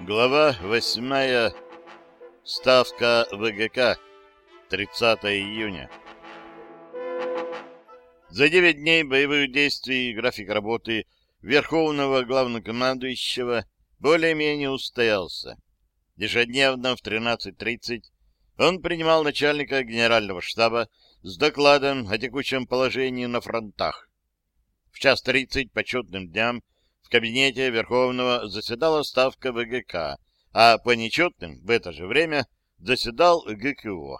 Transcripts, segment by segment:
Глава восьмая. Ставка ВГК. 30 июня. За девять дней боевых действий график работы Верховного Главнокомандующего более-менее устоялся. Ежедневно в 13.30 он принимал начальника Генерального штаба с докладом о текущем положении на фронтах. В час 30 по четным дням кабинете Верховного заседала ставка ВГК, а по нечетным в это же время заседал ГКО.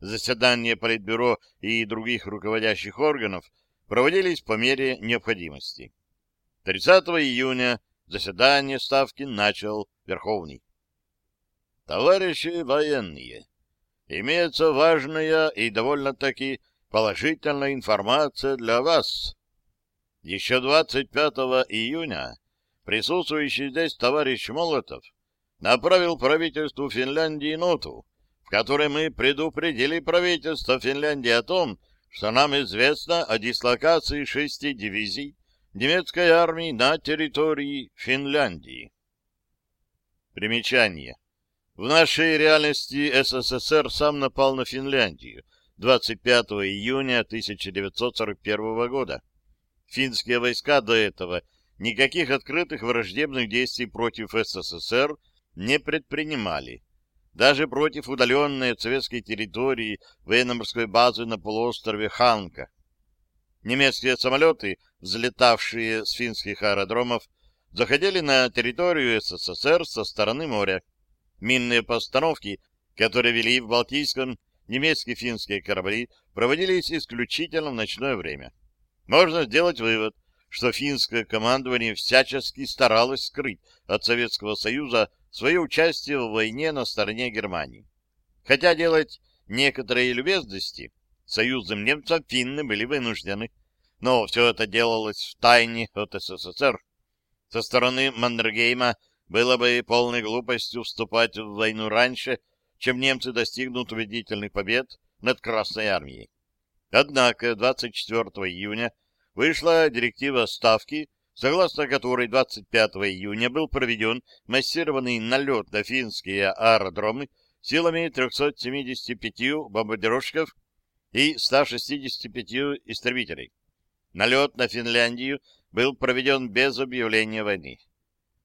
Заседания Политбюро и других руководящих органов проводились по мере необходимости. 30 июня заседание ставки начал Верховный. Товарищи военные, имеется важная и довольно-таки положительная информация для вас. Еще 25 июня присутствующий здесь товарищ Молотов направил правительству Финляндии ноту, в которой мы предупредили правительство Финляндии о том, что нам известно о дислокации шести дивизий немецкой армии на территории Финляндии. Примечание. В нашей реальности СССР сам напал на Финляндию 25 июня 1941 года финские войска до этого никаких открытых враждебных действий против СССР не предпринимали. Даже против удаленной от советской территории военно-морской базы на полуострове Ханка. Немецкие самолеты, взлетавшие с финских аэродромов, заходили на территорию СССР со стороны моря. Минные постановки, которые вели в Балтийском, немецкие финские корабли проводились исключительно в ночное время. Можно сделать вывод, что финское командование всячески старалось скрыть от Советского Союза свое участие в войне на стороне Германии. Хотя делать некоторые любезности союзным немцам финны были вынуждены, но все это делалось в тайне от СССР. Со стороны Мандергейма было бы полной глупостью вступать в войну раньше, чем немцы достигнут убедительных побед над Красной Армией. Однако 24 июня вышла директива Ставки, согласно которой 25 июня был проведен массированный налет на финские аэродромы силами 375 бомбардировщиков и 165 истребителей. Налет на Финляндию был проведен без объявления войны.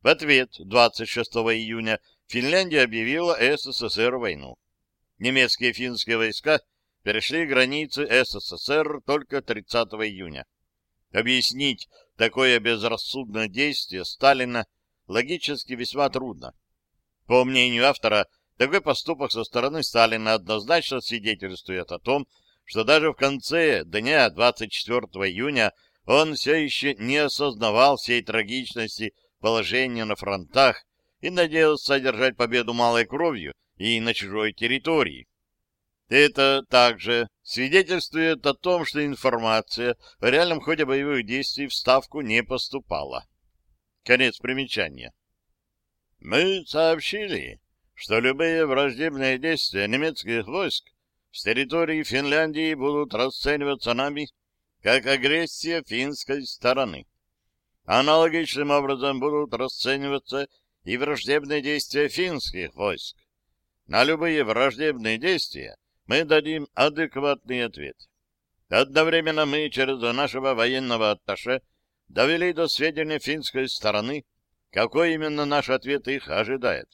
В ответ 26 июня Финляндия объявила СССР войну. Немецкие и финские войска перешли границы СССР только 30 июня. Объяснить такое безрассудное действие Сталина логически весьма трудно. По мнению автора, такой поступок со стороны Сталина однозначно свидетельствует о том, что даже в конце дня 24 июня он все еще не осознавал всей трагичности положения на фронтах и надеялся одержать победу малой кровью и на чужой территории. Это также свидетельствует о том, что информация о реальном ходе боевых действий в Ставку не поступала. Конец примечания. Мы сообщили, что любые враждебные действия немецких войск с территории Финляндии будут расцениваться нами как агрессия финской стороны. Аналогичным образом будут расцениваться и враждебные действия финских войск. На любые враждебные действия мы дадим адекватный ответ. Одновременно мы через нашего военного атташе довели до сведения финской стороны, какой именно наш ответ их ожидает.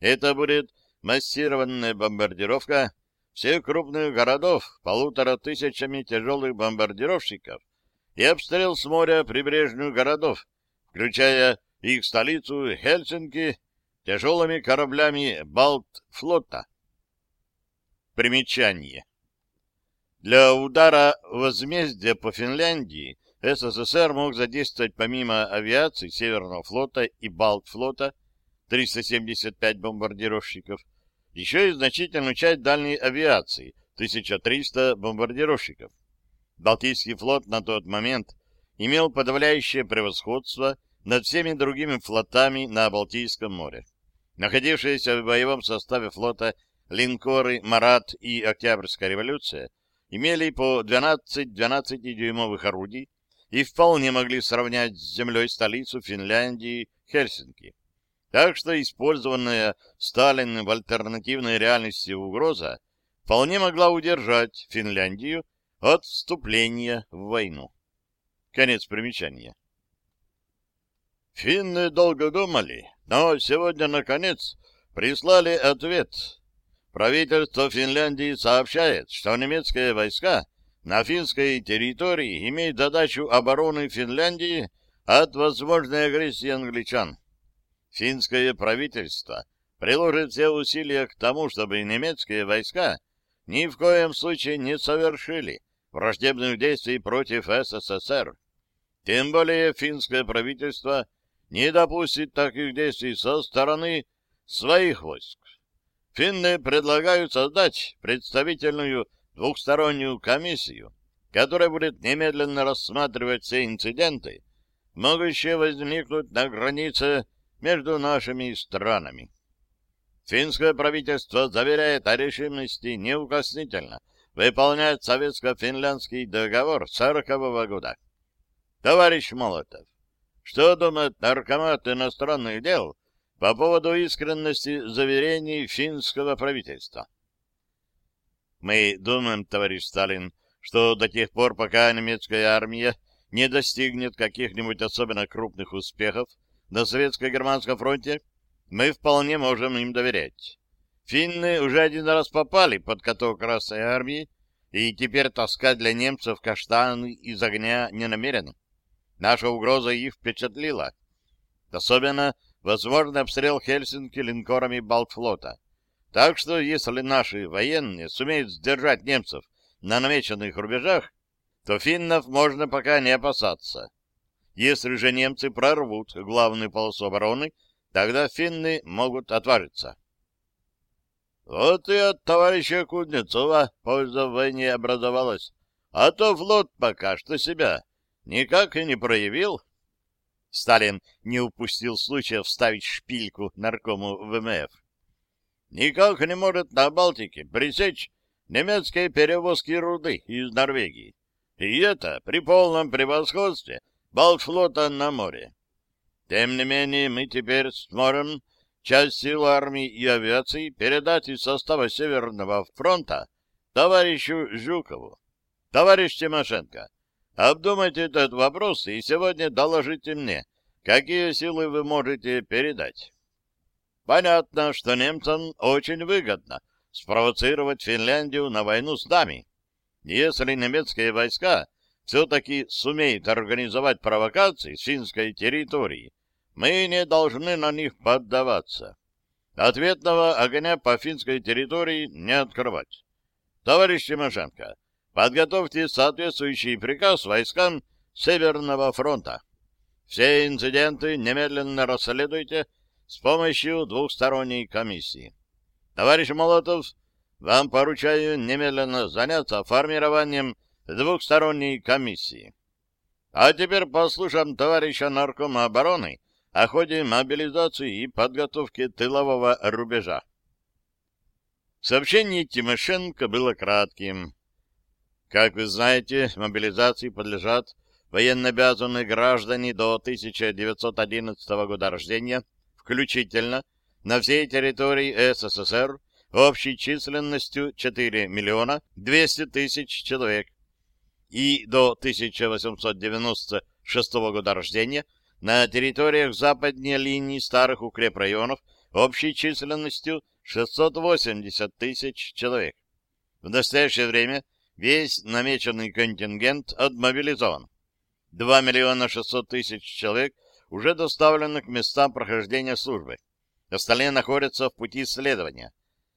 Это будет массированная бомбардировка всех крупных городов полутора тысячами тяжелых бомбардировщиков и обстрел с моря прибрежных городов, включая их столицу Хельсинки, тяжелыми кораблями Балтфлота. Примечание. Для удара возмездия по Финляндии СССР мог задействовать помимо авиации Северного флота и Балтфлота 375 бомбардировщиков, еще и значительную часть дальней авиации 1300 бомбардировщиков. Балтийский флот на тот момент имел подавляющее превосходство над всеми другими флотами на Балтийском море. Находившиеся в боевом составе флота линкоры «Марат» и «Октябрьская революция» имели по 12 12-дюймовых орудий и вполне могли сравнять с землей столицу Финляндии Хельсинки. Так что использованная Сталиным в альтернативной реальности угроза вполне могла удержать Финляндию от вступления в войну. Конец примечания. Финны долго думали, но сегодня, наконец, прислали ответ. Правительство Финляндии сообщает, что немецкие войска на финской территории имеют задачу обороны Финляндии от возможной агрессии англичан. Финское правительство приложит все усилия к тому, чтобы немецкие войска ни в коем случае не совершили враждебных действий против СССР. Тем более финское правительство не допустит таких действий со стороны своих войск. Финны предлагают создать представительную двухстороннюю комиссию, которая будет немедленно рассматривать все инциденты, могущие возникнуть на границе между нашими странами. Финское правительство заверяет о решимости неукоснительно выполнять советско-финляндский договор 40 -го года. Товарищ Молотов, что думает наркомат иностранных дел по поводу искренности заверений финского правительства? Мы думаем, товарищ Сталин, что до тех пор, пока немецкая армия не достигнет каких-нибудь особенно крупных успехов на советско-германском фронте, мы вполне можем им доверять. Финны уже один раз попали под каток Красной армии, и теперь таскать для немцев каштаны из огня не намерены. Наша угроза их впечатлила. Особенно возможный обстрел Хельсинки линкорами Балтфлота. Так что, если наши военные сумеют сдержать немцев на намеченных рубежах, то финнов можно пока не опасаться. Если же немцы прорвут главную полосу обороны, тогда финны могут отважиться. Вот и от товарища Кузнецова польза в войне образовалась, а то флот пока что себя никак и не проявил. Сталин не упустил случая вставить шпильку наркому ВМФ. Никак не может на Балтике пресечь немецкие перевозки руды из Норвегии. И это при полном превосходстве Балтфлота на море. Тем не менее, мы теперь сможем часть сил армии и авиации передать из состава Северного фронта товарищу Жукову. Товарищ Тимошенко, Обдумайте этот вопрос и сегодня доложите мне, какие силы вы можете передать. Понятно, что немцам очень выгодно спровоцировать Финляндию на войну с нами. Если немецкие войска все-таки сумеют организовать провокации с финской территории, мы не должны на них поддаваться. Ответного огня по финской территории не открывать. Товарищ Тимошенко, Подготовьте соответствующий приказ войскам Северного фронта. Все инциденты немедленно расследуйте с помощью двухсторонней комиссии. Товарищ Молотов, вам поручаю немедленно заняться формированием двухсторонней комиссии. А теперь послушаем товарища наркома обороны о ходе мобилизации и подготовки тылового рубежа. Сообщение Тимошенко было кратким. Как вы знаете, мобилизации подлежат военнообязанные граждане до 1911 года рождения, включительно, на всей территории СССР общей численностью 4 миллиона 200 тысяч человек и до 1896 года рождения на территориях западней линии старых укрепрайонов общей численностью 680 тысяч человек. В настоящее время Весь намеченный контингент отмобилизован. 2 миллиона 600 тысяч человек уже доставлены к местам прохождения службы. Остальные находятся в пути следования.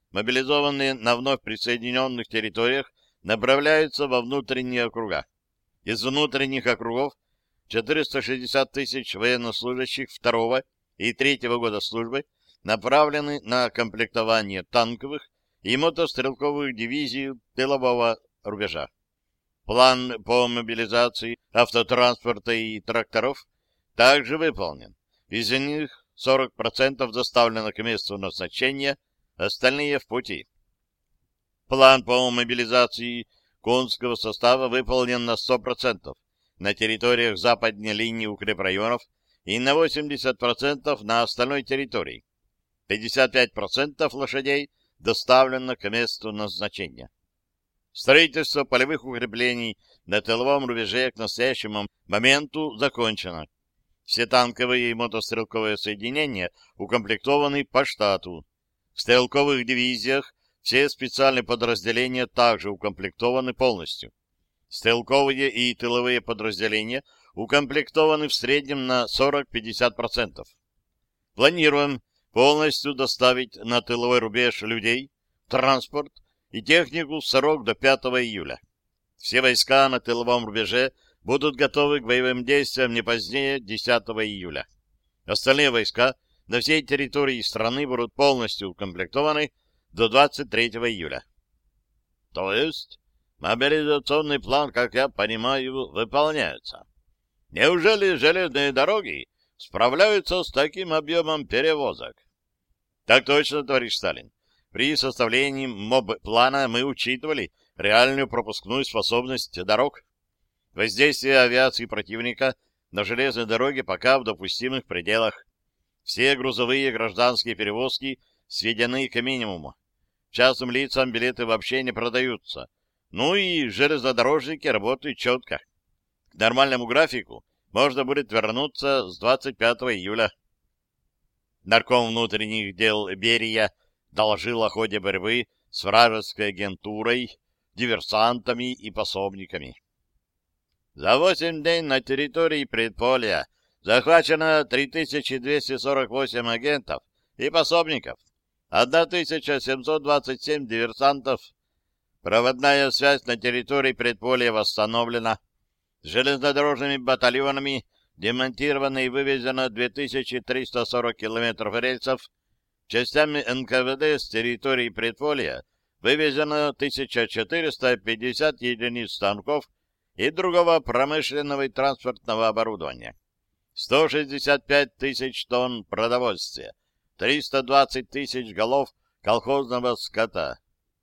Мобилизованные на вновь присоединенных территориях направляются во внутренние округа. Из внутренних округов 460 тысяч военнослужащих второго и третьего года службы направлены на комплектование танковых и мотострелковых дивизий тылового рубежа. План по мобилизации автотранспорта и тракторов также выполнен. Из них 40% доставлено к месту назначения, остальные в пути. План по мобилизации конского состава выполнен на 100%. На территориях западной линии укрепрайонов и на 80% на остальной территории. 55% лошадей доставлено к месту назначения. Строительство полевых укреплений на тыловом рубеже к настоящему моменту закончено. Все танковые и мотострелковые соединения укомплектованы по штату. В стрелковых дивизиях все специальные подразделения также укомплектованы полностью. Стрелковые и тыловые подразделения укомплектованы в среднем на 40-50%. Планируем полностью доставить на тыловой рубеж людей, транспорт и технику в срок до 5 июля. Все войска на тыловом рубеже будут готовы к боевым действиям не позднее 10 июля. Остальные войска на всей территории страны будут полностью укомплектованы до 23 июля. То есть мобилизационный план, как я понимаю, выполняется. Неужели железные дороги справляются с таким объемом перевозок? Так точно, товарищ Сталин. При составлении МОБ-плана мы учитывали реальную пропускную способность дорог. Воздействие авиации противника на железной дороге пока в допустимых пределах. Все грузовые и гражданские перевозки сведены к минимуму. Частным лицам билеты вообще не продаются. Ну и железнодорожники работают четко. К нормальному графику можно будет вернуться с 25 июля. Нарком внутренних дел Берия доложил о ходе борьбы с вражеской агентурой, диверсантами и пособниками. За восемь дней на территории предполя захвачено 3248 агентов и пособников, 1727 диверсантов. Проводная связь на территории предполя восстановлена. Железнодорожными батальонами демонтировано и вывезено 2340 километров рельсов. Частями НКВД с территории предполя вывезено 1450 единиц станков и другого промышленного и транспортного оборудования. 165 тысяч тонн продовольствия, 320 тысяч голов колхозного скота.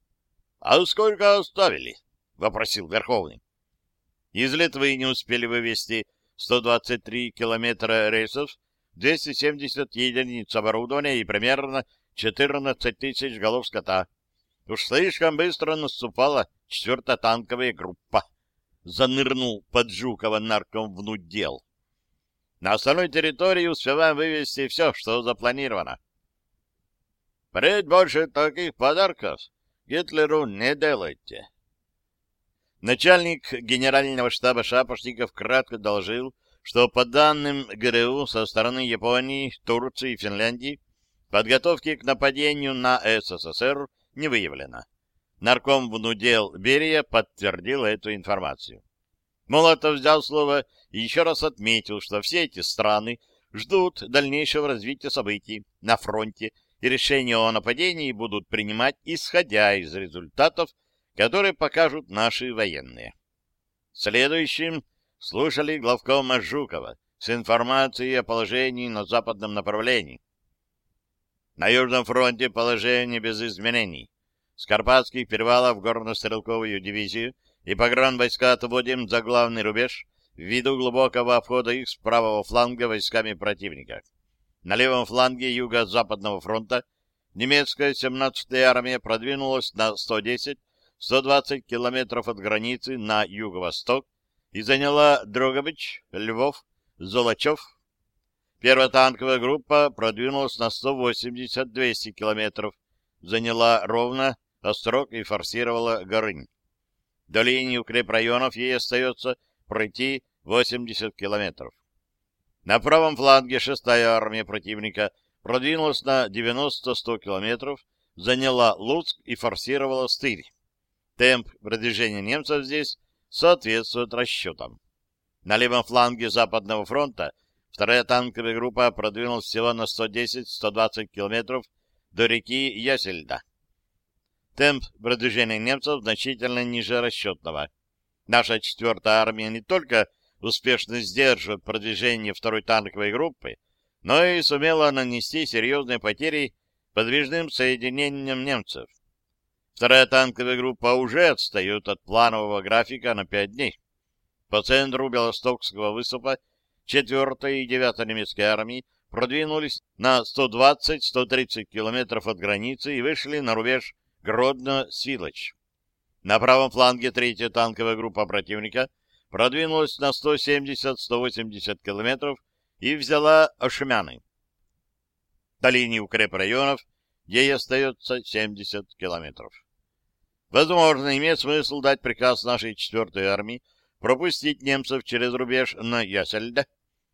— А сколько оставили? — вопросил Верховный. Из Литвы не успели вывести 123 километра рейсов, 270 единиц оборудования и примерно 14 тысяч голов скота. Уж слишком быстро наступала четвертая танковая группа занырнул под Жукова нарком внудел. На остальной территории успеваем вывести все, что запланировано. Впредь больше таких подарков Гитлеру не делайте. Начальник генерального штаба Шапошников кратко доложил, что по данным ГРУ со стороны Японии, Турции и Финляндии подготовки к нападению на СССР не выявлено. Нарком внудел Берия подтвердил эту информацию. Молотов взял слово и еще раз отметил, что все эти страны ждут дальнейшего развития событий на фронте и решения о нападении будут принимать, исходя из результатов, которые покажут наши военные. Следующим слушали главкома Жукова с информацией о положении на западном направлении. На Южном фронте положение без изменений. С Карпатских перевалов горно-стрелковую дивизию и погранвойска отводим за главный рубеж ввиду глубокого обхода их с правого фланга войсками противника. На левом фланге юго-западного фронта немецкая 17-я армия продвинулась на 110-120 километров от границы на юго-восток и заняла Дрогобыч, Львов, Золочев. Первая танковая группа продвинулась на 180-200 километров, заняла ровно Острог и форсировала Горынь. До линии укрепрайонов ей остается пройти 80 километров. На правом фланге шестая армия противника продвинулась на 90-100 километров, заняла Луцк и форсировала Стырь. Темп продвижения немцев здесь соответствует расчетам. На левом фланге Западного фронта вторая танковая группа продвинулась всего на 110-120 километров до реки Ясельда. Темп продвижения немцев значительно ниже расчетного. Наша четвертая армия не только успешно сдерживает продвижение второй танковой группы, но и сумела нанести серьезные потери подвижным соединениям немцев. Вторая танковая группа уже отстает от планового графика на пять дней. По центру Белостокского выступа 4 и 9 немецкой армии продвинулись на 120-130 километров от границы и вышли на рубеж Гродно-Свилочь. На правом фланге 3-я танковая группа противника продвинулась на 170-180 километров и взяла Ошмяны. До линии укрепрайонов ей остается 70 километров. Возможно, имеет смысл дать приказ нашей 4-й армии пропустить немцев через рубеж на Ясельде,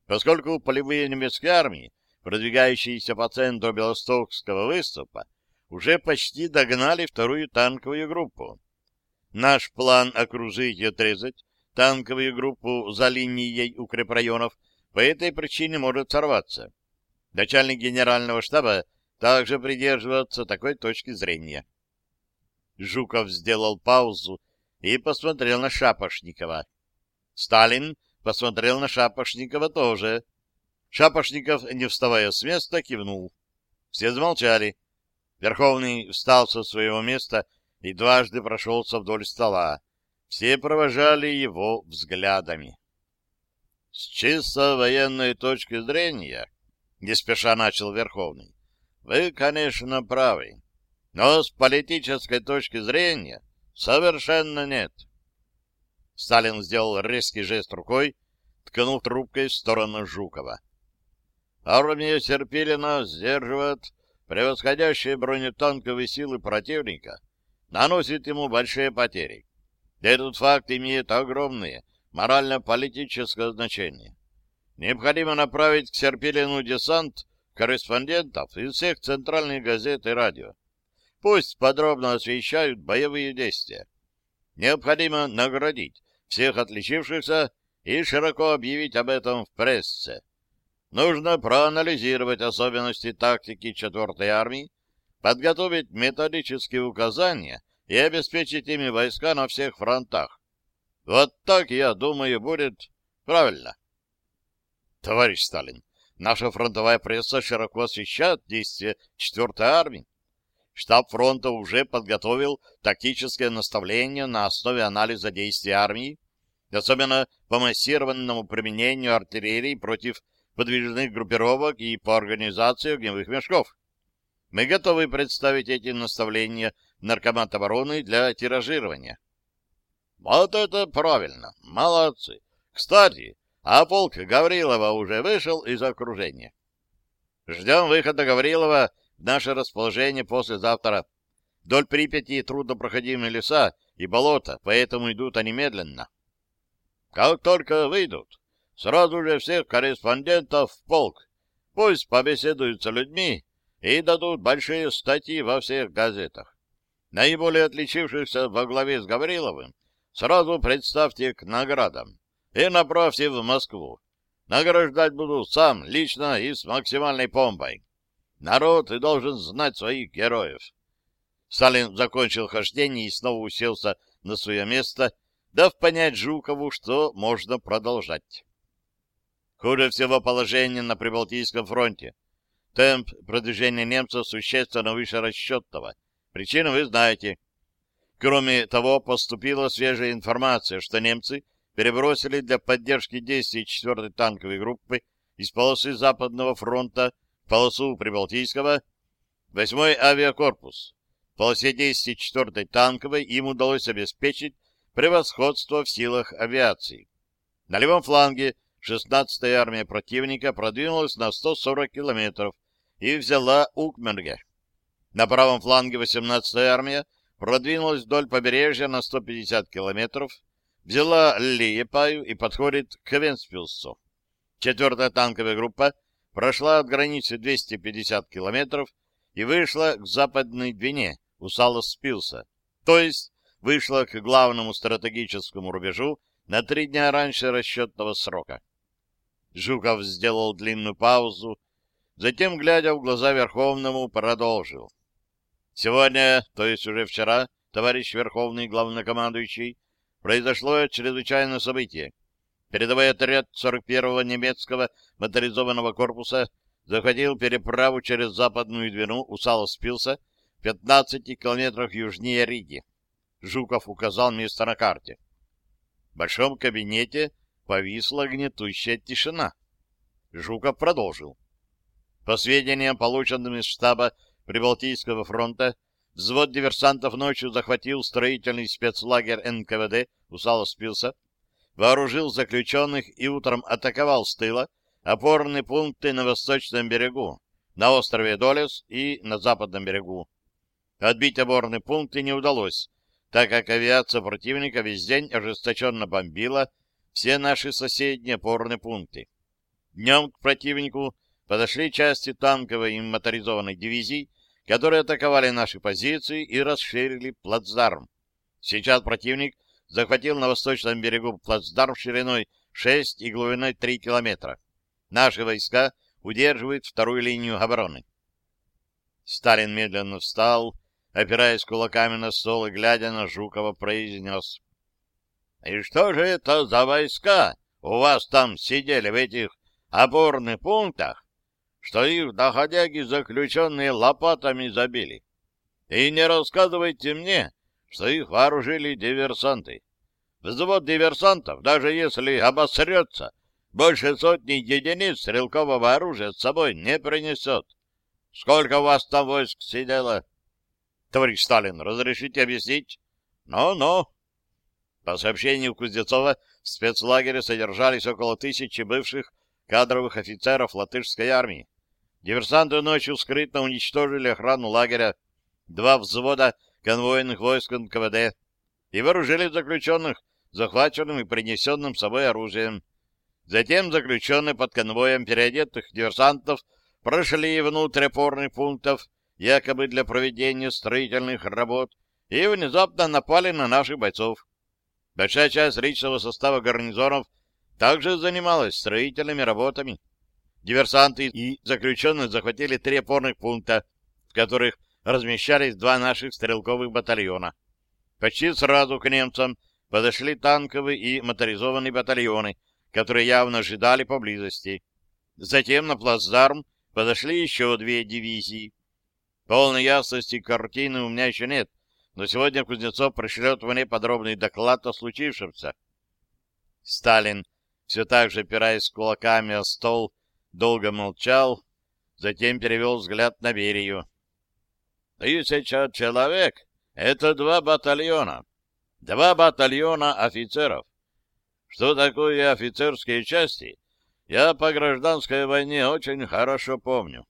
поскольку полевые немецкие армии, продвигающиеся по центру Белостокского выступа, уже почти догнали вторую танковую группу. Наш план окружить и отрезать танковую группу за линией укрепрайонов по этой причине может сорваться. Начальник генерального штаба также придерживается такой точки зрения. Жуков сделал паузу и посмотрел на Шапошникова. Сталин посмотрел на Шапошникова тоже. Шапошников, не вставая с места, кивнул. Все замолчали. Верховный встал со своего места и дважды прошелся вдоль стола. Все провожали его взглядами. С чисто военной точки зрения, не спеша начал Верховный, вы, конечно, правы, но с политической точки зрения совершенно нет. Сталин сделал резкий жест рукой, ткнув трубкой в сторону Жукова. Армия Серпилина сдерживает превосходящие бронетанковые силы противника, наносит ему большие потери. Этот факт имеет огромное морально-политическое значение. Необходимо направить к Серпилину десант корреспондентов из всех центральных газет и радио. Пусть подробно освещают боевые действия. Необходимо наградить всех отличившихся и широко объявить об этом в прессе. Нужно проанализировать особенности тактики 4-й армии, подготовить методические указания и обеспечить ими войска на всех фронтах. Вот так, я думаю, будет правильно. Товарищ Сталин, наша фронтовая пресса широко освещает действия 4-й армии. Штаб фронта уже подготовил тактическое наставление на основе анализа действий армии, особенно по массированному применению артиллерии против подвижных группировок и по организации огневых мешков. Мы готовы представить эти наставления Наркомат обороны для тиражирования. Вот это правильно. Молодцы. Кстати, а полк Гаврилова уже вышел из окружения. Ждем выхода Гаврилова наше расположение послезавтра. Вдоль Припяти труднопроходимые леса и болота, поэтому идут они медленно. Как только выйдут, сразу же всех корреспондентов в полк. Пусть побеседуют с людьми и дадут большие статьи во всех газетах. Наиболее отличившихся во главе с Гавриловым сразу представьте к наградам и направьте в Москву. Награждать буду сам, лично и с максимальной помпой. Народ и должен знать своих героев. Сталин закончил хождение и снова уселся на свое место, дав понять Жукову, что можно продолжать. Хуже всего положение на Прибалтийском фронте. Темп продвижения немцев существенно выше расчетного. Причину вы знаете. Кроме того, поступила свежая информация, что немцы перебросили для поддержки действий 4-й танковой группы из полосы Западного фронта полосу Прибалтийского, 8-й авиакорпус. В полосе действий 4-й танковой им удалось обеспечить превосходство в силах авиации. На левом фланге 16-я армия противника продвинулась на 140 километров и взяла Укмерге. На правом фланге 18-я армия продвинулась вдоль побережья на 150 километров, взяла Лиепаю и подходит к Венспилсу. Четвертая танковая группа прошла от границы 250 километров и вышла к западной Двине у Салас-Спилса, то есть вышла к главному стратегическому рубежу на три дня раньше расчетного срока. Жуков сделал длинную паузу, затем, глядя в глаза Верховному, продолжил. Сегодня, то есть уже вчера, товарищ Верховный Главнокомандующий, произошло чрезвычайное событие. Передовой отряд 41-го немецкого моторизованного корпуса захватил переправу через западную Двину у Саласпилса в 15 километрах южнее Риги. Жуков указал место на карте. В большом кабинете повисла гнетущая тишина. Жуков продолжил. По сведениям, полученным из штаба Прибалтийского фронта, взвод диверсантов ночью захватил строительный спецлагерь НКВД у Саласпилса, вооружил заключенных и утром атаковал с тыла опорные пункты на восточном берегу, на острове Долес и на западном берегу. Отбить опорные пункты не удалось, так как авиация противника весь день ожесточенно бомбила все наши соседние опорные пункты. Днем к противнику подошли части танковой и моторизованной дивизии, которые атаковали наши позиции и расширили плацдарм. Сейчас противник захватил на восточном берегу плацдарм шириной 6 и глубиной 3 километра. Наши войска удерживают вторую линию обороны. Сталин медленно встал, опираясь кулаками на стол и глядя на Жукова, произнес. — И что же это за войска у вас там сидели в этих опорных пунктах, что их доходяги заключенные лопатами забили? И не рассказывайте мне, что их вооружили диверсанты. Взвод диверсантов, даже если обосрется, больше сотни единиц стрелкового оружия с собой не принесет. Сколько у вас там войск сидело? Товарищ Сталин, разрешите объяснить? Ну-ну. По сообщению Кузнецова, в спецлагере содержались около тысячи бывших кадровых офицеров латышской армии. Диверсанты ночью скрытно уничтожили охрану лагеря, два взвода конвойных войск НКВД и вооружили заключенных захваченным и принесенным с собой оружием. Затем заключенные под конвоем переодетых диверсантов прошли внутрь опорных пунктов, якобы для проведения строительных работ, и внезапно напали на наших бойцов. Большая часть личного состава гарнизонов также занималась строительными работами. Диверсанты и заключенные захватили три опорных пункта, в которых размещались два наших стрелковых батальона. Почти сразу к немцам подошли танковые и моторизованные батальоны, которые явно ожидали поблизости. Затем на плацдарм подошли еще две дивизии. Полной ясности картины у меня еще нет, но сегодня Кузнецов пришлет мне подробный доклад о случившемся. Сталин, все так же опираясь кулаками о стол, долго молчал, затем перевел взгляд на Берию. «Тысяча человек — это два батальона. Два батальона офицеров. Что такое офицерские части, я по гражданской войне очень хорошо помню.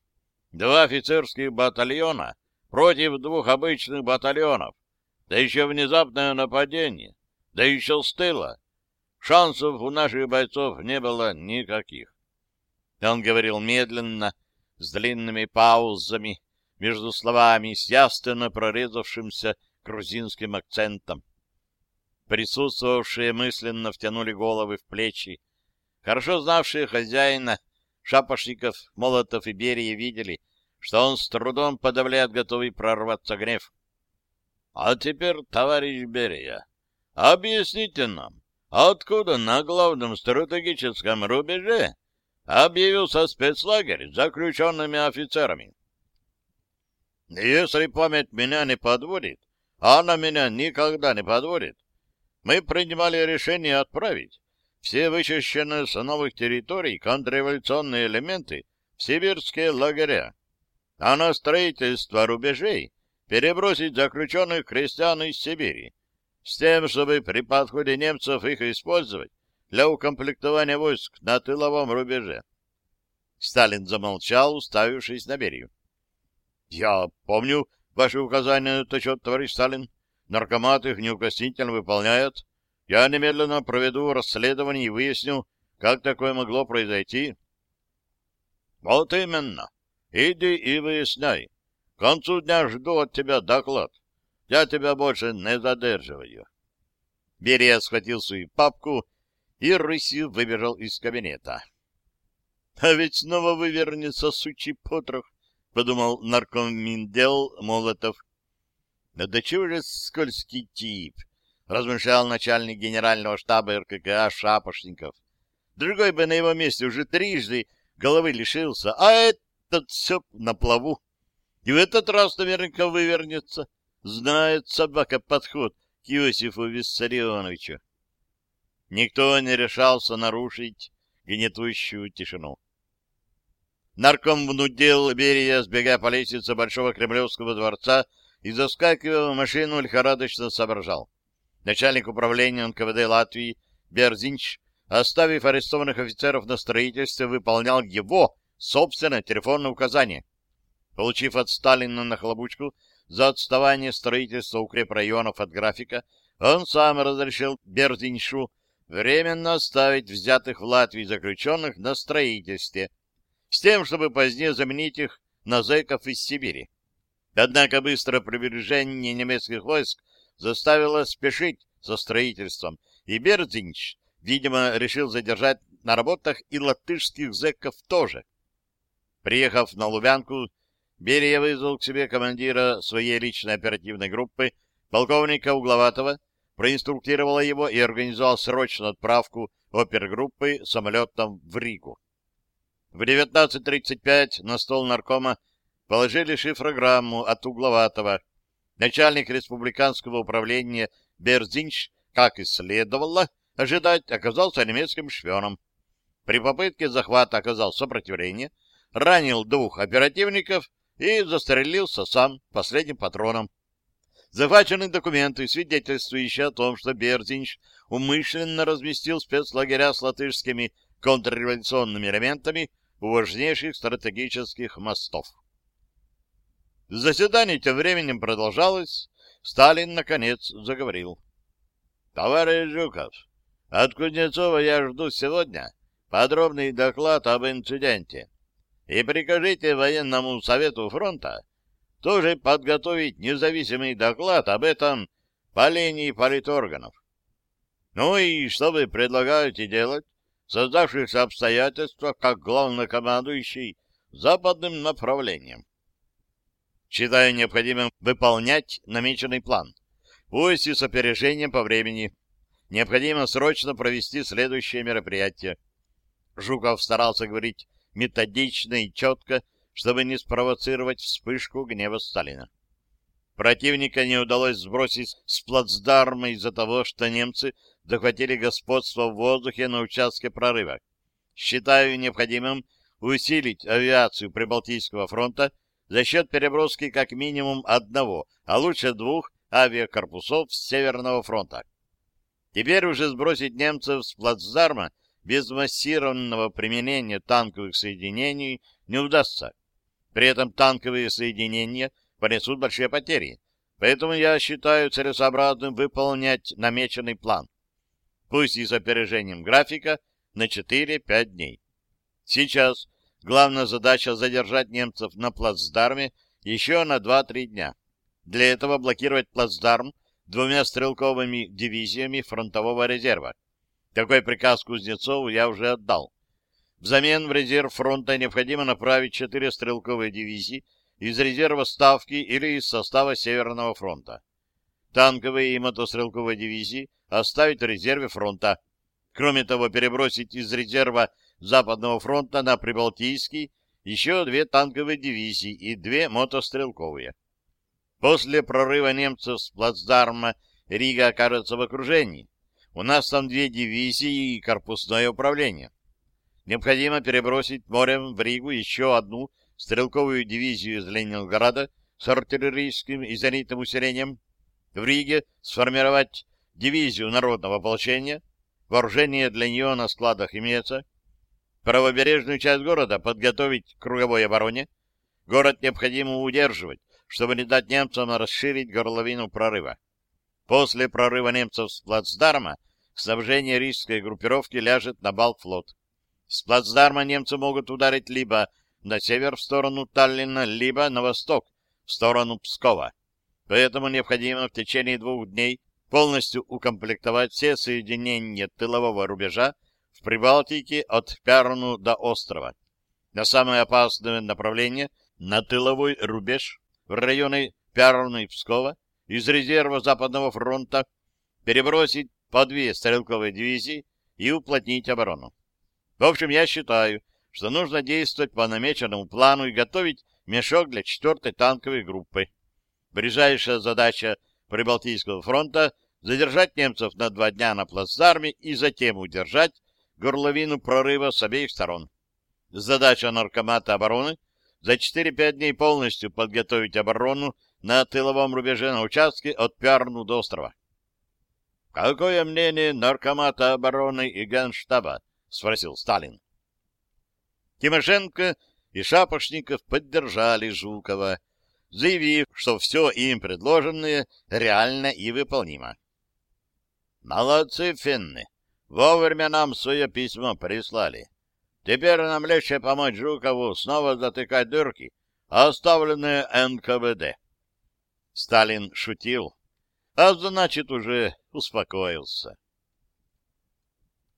Два офицерских батальона против двух обычных батальонов, да еще внезапное нападение, да еще с тыла. Шансов у наших бойцов не было никаких. Он говорил медленно, с длинными паузами между словами, с явственно прорезавшимся грузинским акцентом. Присутствовавшие мысленно втянули головы в плечи. Хорошо знавшие хозяина, Шапошников, Молотов и Берия видели, что он с трудом подавляет готовый прорваться гнев. — А теперь, товарищ Берия, объясните нам, откуда на главном стратегическом рубеже объявился спецлагерь с заключенными офицерами? Если память меня не подводит, а она меня никогда не подводит, мы принимали решение отправить все вычищенные с новых территорий контрреволюционные элементы в сибирские лагеря, а на строительство рубежей перебросить заключенных крестьян из Сибири, с тем, чтобы при подходе немцев их использовать для укомплектования войск на тыловом рубеже. Сталин замолчал, уставившись на Берию. — Я помню ваши указания на этот счет, товарищ Сталин. Наркомат их неукоснительно выполняет. Я немедленно проведу расследование и выясню, как такое могло произойти. Вот именно. Иди и выясняй. К концу дня жду от тебя доклад. Я тебя больше не задерживаю. Берия схватил свою папку и рысью выбежал из кабинета. — А ведь снова вывернется сучий потрох, — подумал наркоминдел Молотов да до чего же скользкий тип, размышлял начальник генерального штаба РККА Шапошников. Другой бы на его месте уже трижды головы лишился, а этот все на плаву. И в этот раз наверняка вывернется. Знает собака подход к Иосифу Виссарионовичу. Никто не решался нарушить гнетущую тишину. Нарком внудил Берия, сбегая по лестнице Большого Кремлевского дворца, и, заскакивая в машину, лихорадочно соображал. Начальник управления НКВД Латвии Берзинч, оставив арестованных офицеров на строительстве, выполнял его собственное телефонное указание. Получив от Сталина нахлобучку за отставание строительства укрепрайонов от графика, он сам разрешил Берзиншу временно оставить взятых в Латвии заключенных на строительстве, с тем, чтобы позднее заменить их на зэков из Сибири. Однако быстрое приближение немецких войск заставило спешить со строительством, и Берзинч, видимо, решил задержать на работах и латышских зэков тоже. Приехав на Лубянку, Берия вызвал к себе командира своей личной оперативной группы, полковника Угловатого, проинструктировала его и организовал срочную отправку опергруппы самолетом в Ригу. В 19.35 на стол наркома положили шифрограмму от Угловатого. Начальник республиканского управления Берзинч, как и следовало ожидать, оказался немецким шпионом. При попытке захвата оказал сопротивление, ранил двух оперативников и застрелился сам последним патроном. Захвачены документы, свидетельствующие о том, что Берзинч умышленно разместил спецлагеря с латышскими контрреволюционными элементами у важнейших стратегических мостов. Заседание тем временем продолжалось. Сталин, наконец, заговорил. — Товарищ Жуков, от Кузнецова я жду сегодня подробный доклад об инциденте. И прикажите военному совету фронта тоже подготовить независимый доклад об этом по линии политорганов. Ну и что вы предлагаете делать в создавшихся обстоятельствах как главнокомандующий западным направлением? Считаю необходимым выполнять намеченный план, пусть и с опережением по времени. Необходимо срочно провести следующее мероприятие. Жуков старался говорить методично и четко, чтобы не спровоцировать вспышку гнева Сталина. Противника не удалось сбросить с плацдарма из-за того, что немцы захватили господство в воздухе на участке прорыва. Считаю необходимым усилить авиацию Прибалтийского фронта за счет переброски как минимум одного, а лучше двух авиакорпусов с Северного фронта. Теперь уже сбросить немцев с плацдарма без массированного применения танковых соединений не удастся. При этом танковые соединения понесут большие потери, поэтому я считаю целесообразным выполнять намеченный план, пусть и с опережением графика на 4-5 дней. Сейчас главная задача задержать немцев на плацдарме еще на 2-3 дня. Для этого блокировать плацдарм двумя стрелковыми дивизиями фронтового резерва. Такой приказ Кузнецову я уже отдал. Взамен в резерв фронта необходимо направить четыре стрелковые дивизии из резерва Ставки или из состава Северного фронта. Танковые и мотострелковые дивизии оставить в резерве фронта. Кроме того, перебросить из резерва Западного фронта на Прибалтийский еще две танковые дивизии и две мотострелковые. После прорыва немцев с плацдарма Рига окажется в окружении. У нас там две дивизии и корпусное управление. Необходимо перебросить морем в Ригу еще одну стрелковую дивизию из Ленинграда с артиллерийским и зенитным усилением. В Риге сформировать дивизию народного ополчения. Вооружение для нее на складах имеется. Правобережную часть города подготовить к круговой обороне. Город необходимо удерживать, чтобы не дать немцам расширить горловину прорыва. После прорыва немцев с плацдарма снабжение рижской группировки ляжет на Балтфлот. С плацдарма немцы могут ударить либо на север в сторону Таллина, либо на восток в сторону Пскова. Поэтому необходимо в течение двух дней полностью укомплектовать все соединения тылового рубежа в Прибалтике от Пярну до острова. На самое опасное направление на тыловой рубеж в районы Пярну и Пскова из резерва Западного фронта перебросить по две стрелковые дивизии и уплотнить оборону. В общем, я считаю, что нужно действовать по намеченному плану и готовить мешок для четвертой танковой группы. Ближайшая задача Прибалтийского фронта задержать немцев на два дня на плацдарме и затем удержать горловину прорыва с обеих сторон. Задача Наркомата обороны за 4-5 дней полностью подготовить оборону на тыловом рубеже на участке от Пярну до острова. «Какое мнение Наркомата обороны и Генштаба?» — спросил Сталин. Тимошенко и Шапошников поддержали Жукова, заявив, что все им предложенное реально и выполнимо. «Молодцы, финны! Вовремя нам свое письмо прислали. Теперь нам легче помочь Жукову снова затыкать дырки, оставленные НКВД». Сталин шутил, а значит, уже успокоился.